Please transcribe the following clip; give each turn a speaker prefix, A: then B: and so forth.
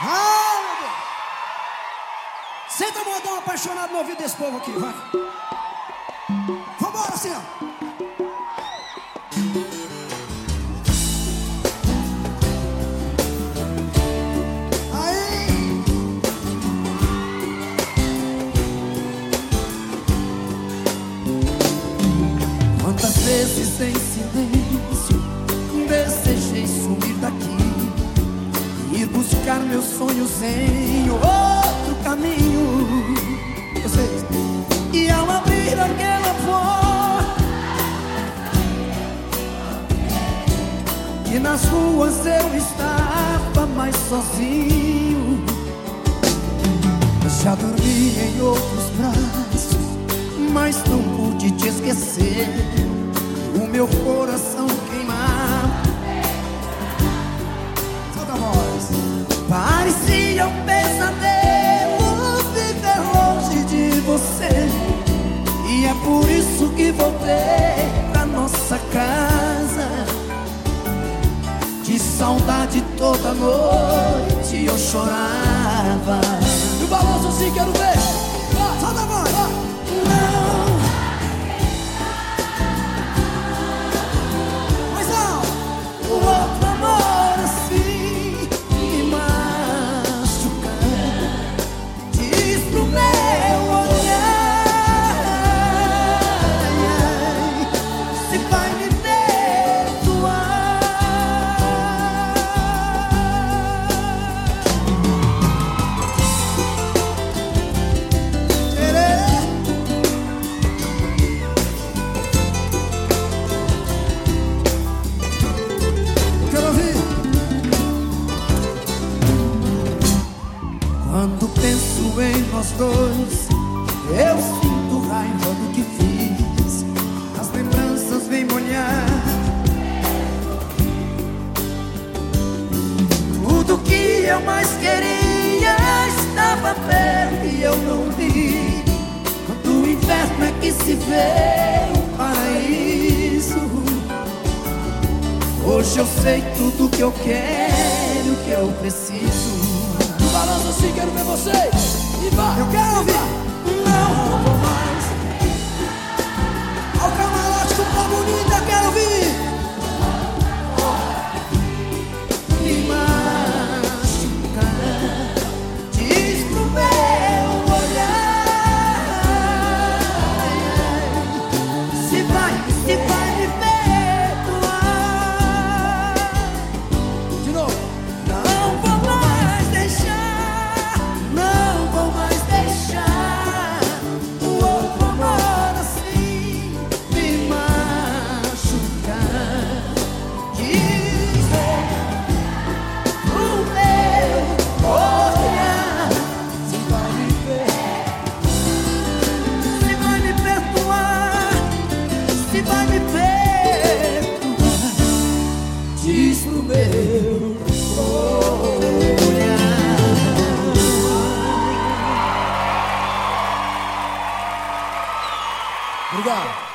A: Ah, meu Deus. Senta modão apaixonado no ouvido desse povo aqui, vai. Vambora. Aí.
B: Quantas vezes em silêncio sonhos em outro caminho. Vocês E ao abrir aquela porta E nas ruas eu estava mais sozinho. Já dormi em outros braços Mas não pude te esquecer. O meu coração Parecia um pesadelo viver longe de você E é por isso que voltei pra nossa casa De saudade toda noite eu chorava
C: E o balanço assim, quero ver.
B: Quando penso em nós dois, eu sinto raiva do que fiz. As lembranças vêm molhar. Tudo que eu mais queria estava perto e eu não vi. Quando o inverno é que se vê o paraíso. Hoje eu sei tudo que eu quero, que eu preciso.
C: O balanço assim, quero ver vocês. E vai.
A: Eu quero ouvir.
B: Não vou mais
A: Come on.